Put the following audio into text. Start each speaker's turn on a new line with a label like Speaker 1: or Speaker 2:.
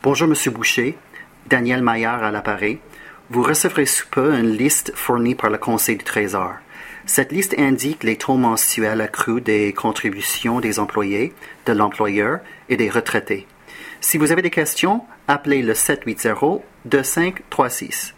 Speaker 1: Bonjour, Monsieur Boucher. Daniel Maillard à l'appareil. Vous recevrez sous peu une liste fournie par le Conseil du Trésor. Cette liste indique les taux mensuels accrus des contributions des employés, de l'employeur et des retraités. Si vous avez des questions, appelez le 780-2536.